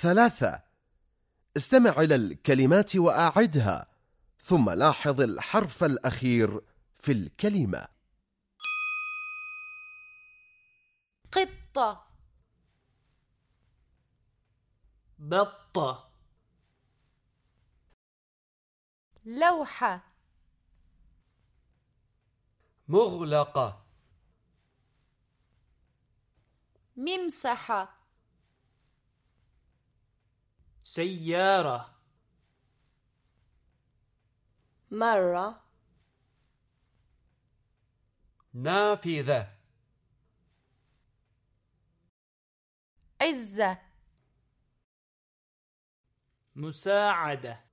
ثلاثة. استمع إلى الكلمات وأعدها ثم لاحظ الحرف الأخير في الكلمة. قطة. بطة. لوحة. مغلقة. ممسحة. سيارة. مرة. نافذة. عزة. مساعدة.